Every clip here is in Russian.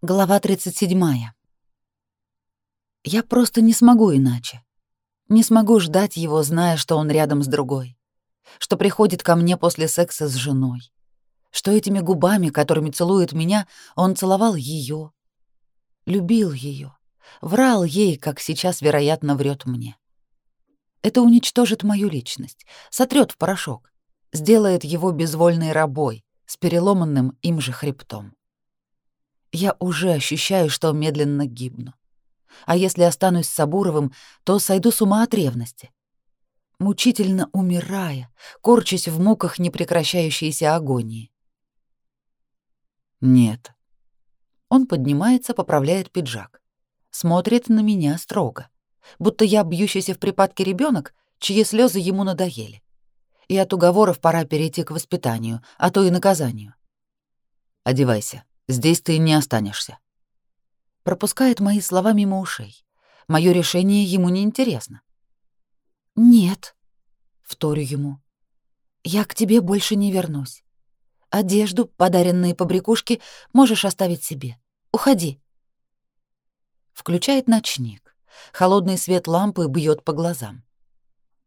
Глава 37. Я просто не смогу иначе. Не смогу ждать его, зная, что он рядом с другой. Что приходит ко мне после секса с женой. Что этими губами, которыми целует меня, он целовал ее, Любил ее, Врал ей, как сейчас, вероятно, врет мне. Это уничтожит мою личность, сотрет в порошок, сделает его безвольной рабой, с переломанным им же хребтом. Я уже ощущаю, что медленно гибну. А если останусь с Сабуровым, то сойду с ума от ревности. Мучительно умирая, корчась в муках непрекращающейся агонии. Нет. Он поднимается, поправляет пиджак. Смотрит на меня строго. Будто я бьющийся в припадке ребенок, чьи слезы ему надоели. И от уговоров пора перейти к воспитанию, а то и наказанию. Одевайся. Здесь ты не останешься. Пропускает мои слова мимо ушей. Мое решение ему не интересно. Нет, вторю ему. Я к тебе больше не вернусь. Одежду, подаренные побрякушки можешь оставить себе. Уходи. Включает ночник. Холодный свет лампы бьет по глазам.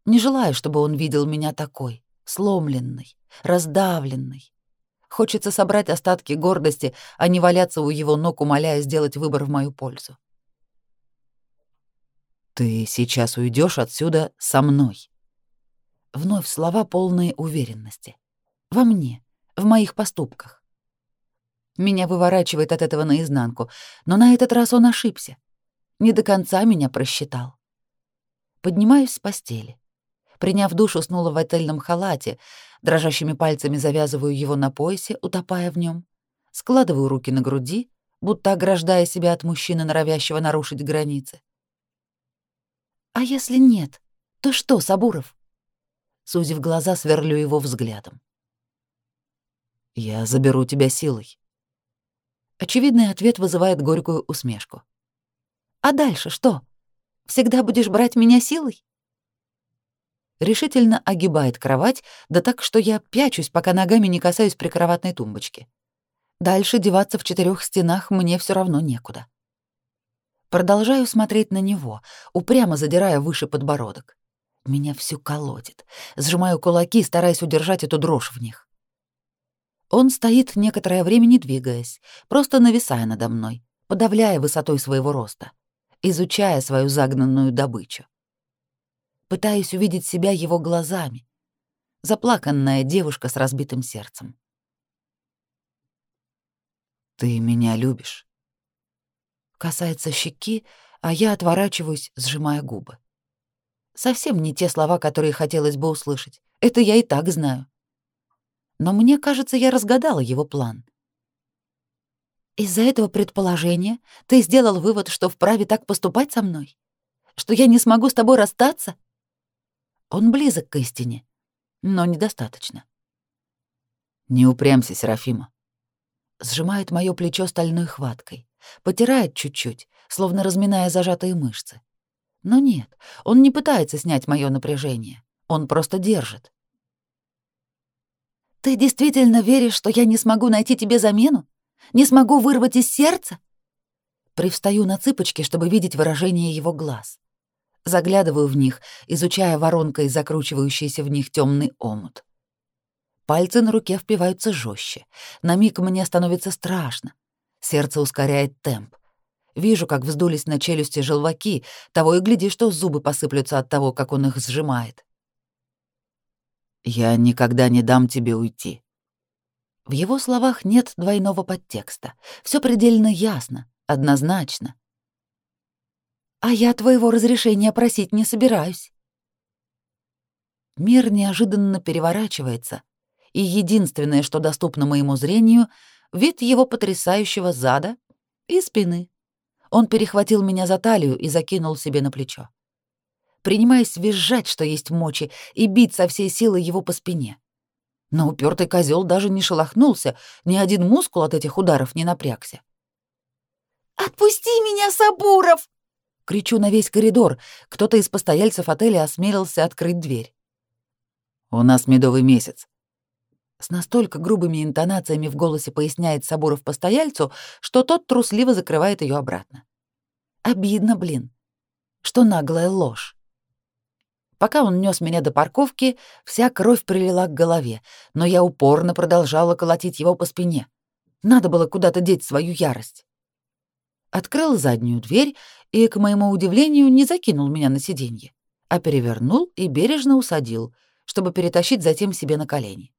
Не желаю, чтобы он видел меня такой, сломленной, раздавленной, Хочется собрать остатки гордости, а не валяться у его ног, умоляя сделать выбор в мою пользу. «Ты сейчас уйдешь отсюда со мной». Вновь слова полные уверенности. Во мне, в моих поступках. Меня выворачивает от этого наизнанку, но на этот раз он ошибся. Не до конца меня просчитал. Поднимаюсь с постели. Приняв душ, уснула в отельном халате. Дрожащими пальцами завязываю его на поясе, утопая в нем. Складываю руки на груди, будто ограждая себя от мужчины, норовящего нарушить границы. «А если нет, то что, Сабуров?» Сузив глаза, сверлю его взглядом. «Я заберу тебя силой». Очевидный ответ вызывает горькую усмешку. «А дальше что? Всегда будешь брать меня силой?» Решительно огибает кровать, да так, что я пячусь, пока ногами не касаюсь прикроватной тумбочки. Дальше деваться в четырех стенах мне все равно некуда. Продолжаю смотреть на него, упрямо задирая выше подбородок. Меня всё колотит. Сжимаю кулаки, стараясь удержать эту дрожь в них. Он стоит некоторое время не двигаясь, просто нависая надо мной, подавляя высотой своего роста, изучая свою загнанную добычу пытаюсь увидеть себя его глазами. Заплаканная девушка с разбитым сердцем. «Ты меня любишь?» Касается щеки, а я отворачиваюсь, сжимая губы. Совсем не те слова, которые хотелось бы услышать. Это я и так знаю. Но мне кажется, я разгадала его план. Из-за этого предположения ты сделал вывод, что вправе так поступать со мной? Что я не смогу с тобой расстаться? Он близок к истине, но недостаточно. Не упрямься, Серафима. Сжимает моё плечо стальной хваткой, потирает чуть-чуть, словно разминая зажатые мышцы. Но нет, он не пытается снять моё напряжение. Он просто держит. Ты действительно веришь, что я не смогу найти тебе замену? Не смогу вырвать из сердца? Привстаю на цыпочки, чтобы видеть выражение его глаз. Заглядываю в них, изучая воронкой закручивающийся в них темный омут. Пальцы на руке впиваются жестче. На миг мне становится страшно. Сердце ускоряет темп. Вижу, как вздулись на челюсти желваки, того и гляди, что зубы посыплются от того, как он их сжимает. «Я никогда не дам тебе уйти». В его словах нет двойного подтекста. Все предельно ясно, однозначно. А я твоего разрешения просить не собираюсь. Мир неожиданно переворачивается, и единственное, что доступно моему зрению, вид его потрясающего зада и спины. Он перехватил меня за талию и закинул себе на плечо. Принимаясь визжать, что есть мочи, и бить со всей силы его по спине. Но упертый козел даже не шелохнулся, ни один мускул от этих ударов не напрягся. «Отпусти меня, Сабуров!» Кричу на весь коридор. Кто-то из постояльцев отеля осмелился открыть дверь. «У нас медовый месяц». С настолько грубыми интонациями в голосе поясняет Сабуров постояльцу, что тот трусливо закрывает ее обратно. Обидно, блин. Что наглая ложь. Пока он нес меня до парковки, вся кровь прилила к голове, но я упорно продолжала колотить его по спине. Надо было куда-то деть свою ярость. Открыл заднюю дверь и, к моему удивлению, не закинул меня на сиденье, а перевернул и бережно усадил, чтобы перетащить затем себе на колени.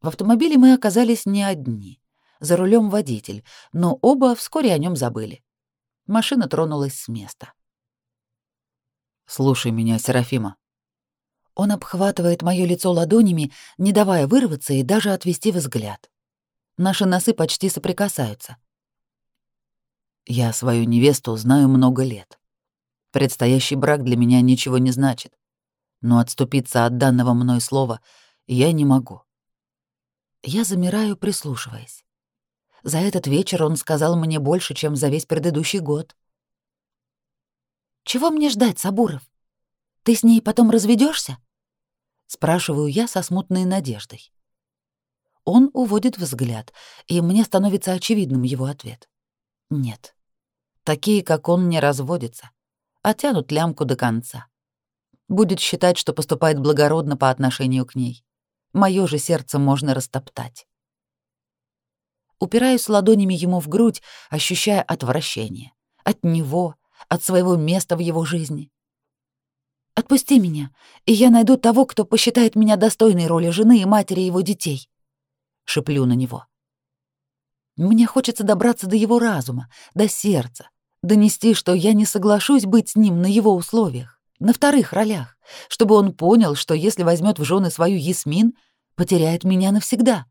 В автомобиле мы оказались не одни. За рулем водитель, но оба вскоре о нем забыли. Машина тронулась с места. «Слушай меня, Серафима». Он обхватывает моё лицо ладонями, не давая вырваться и даже отвести взгляд. Наши носы почти соприкасаются. Я свою невесту знаю много лет. Предстоящий брак для меня ничего не значит. Но отступиться от данного мной слова я не могу. Я замираю, прислушиваясь. За этот вечер он сказал мне больше, чем за весь предыдущий год. «Чего мне ждать, Сабуров? Ты с ней потом разведешься? Спрашиваю я со смутной надеждой. Он уводит взгляд, и мне становится очевидным его ответ. Нет. Такие, как он, не разводятся, а тянут лямку до конца. Будет считать, что поступает благородно по отношению к ней. Моё же сердце можно растоптать. Упираюсь ладонями ему в грудь, ощущая отвращение. От него, от своего места в его жизни. «Отпусти меня, и я найду того, кто посчитает меня достойной роли жены и матери его детей», — шеплю на него. Мне хочется добраться до его разума, до сердца, донести, что я не соглашусь быть с ним на его условиях, на вторых ролях, чтобы он понял, что если возьмет в жены свою Ясмин, потеряет меня навсегда.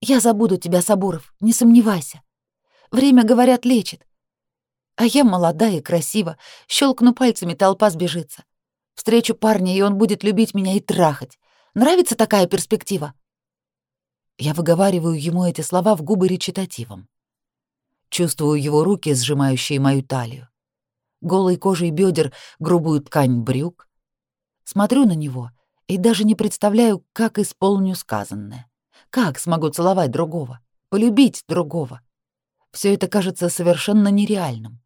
Я забуду тебя, Сабуров, не сомневайся. Время, говорят, лечит. А я молодая и красива, щелкну пальцами, толпа сбежится. Встречу парня, и он будет любить меня и трахать. Нравится такая перспектива? Я выговариваю ему эти слова в губы речитативом. Чувствую его руки, сжимающие мою талию. Голой кожей бедер грубую ткань брюк. Смотрю на него и даже не представляю, как исполню сказанное. Как смогу целовать другого, полюбить другого? Все это кажется совершенно нереальным.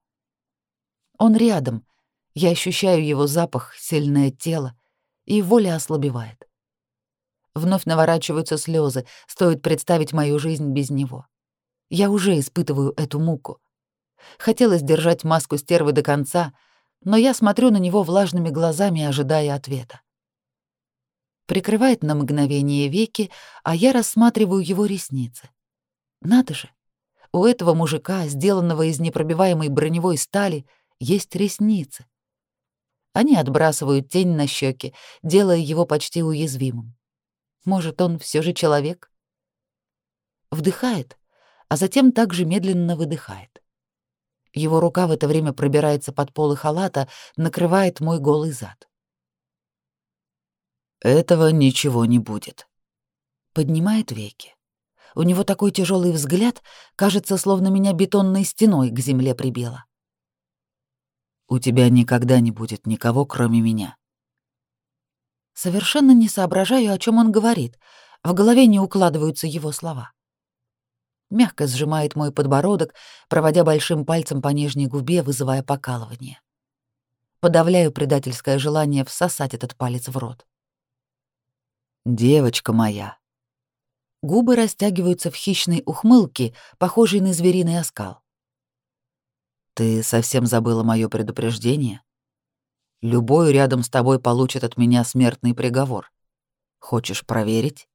Он рядом, я ощущаю его запах, сильное тело, и воля ослабевает. Вновь наворачиваются слезы, стоит представить мою жизнь без него. Я уже испытываю эту муку. Хотелось держать маску стервы до конца, но я смотрю на него влажными глазами, ожидая ответа прикрывает на мгновение веки, а я рассматриваю его ресницы. Надо же, у этого мужика, сделанного из непробиваемой броневой стали, есть ресницы. Они отбрасывают тень на щеки, делая его почти уязвимым. Может, он все же человек? Вдыхает, а затем также медленно выдыхает. Его рука в это время пробирается под полы халата, накрывает мой голый зад. Этого ничего не будет. Поднимает веки. У него такой тяжелый взгляд, кажется, словно меня бетонной стеной к земле прибило. У тебя никогда не будет никого, кроме меня. Совершенно не соображаю, о чем он говорит. В голове не укладываются его слова. Мягко сжимает мой подбородок, проводя большим пальцем по нижней губе, вызывая покалывание. Подавляю предательское желание всосать этот палец в рот. Девочка моя. Губы растягиваются в хищной ухмылке, похожей на звериный оскал. Ты совсем забыла мое предупреждение? Любой рядом с тобой получит от меня смертный приговор. Хочешь проверить?